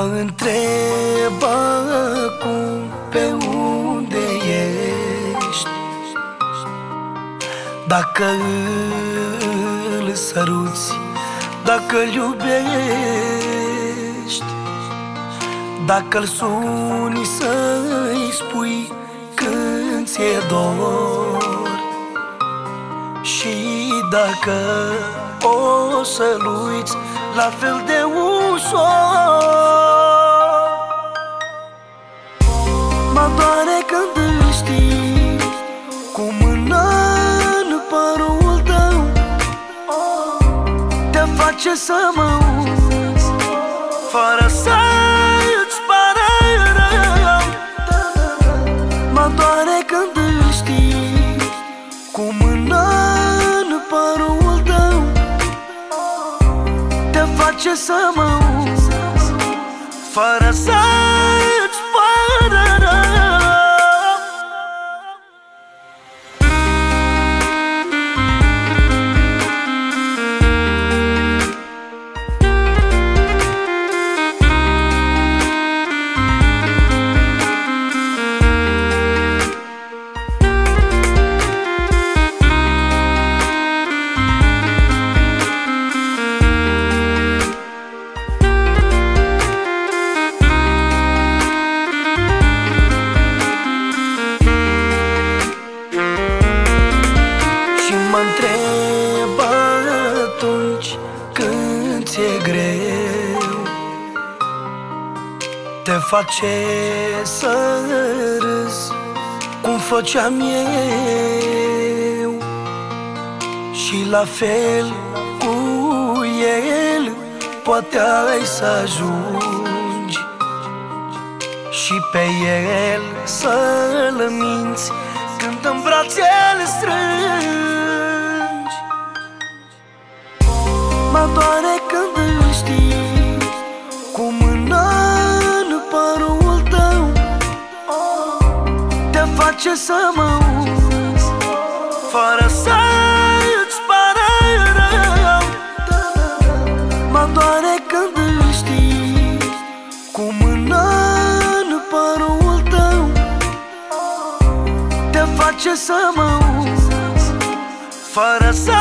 mă întreb acum pe unde ești. Dacă îl săruți, dacă îl iubești Dacă-l suni să-i spui când ți-e dor. Și dacă o să-l uiți la fel de ușor face să mă uiți? Fără să îți pară rău Mă doare când îl știi. Cu mâna în părul tău Te face să mă uiți. Fără să Te face să râzi cum făceam eu. Și la fel cu el poate ai să ajungi. Și pe el să-l minți când în brațe îl strângi face să mă uiți. Fără să îți pară rău Mă doare când îl știi. Cu mâna în părul tău Te face să mă uiți. Fără să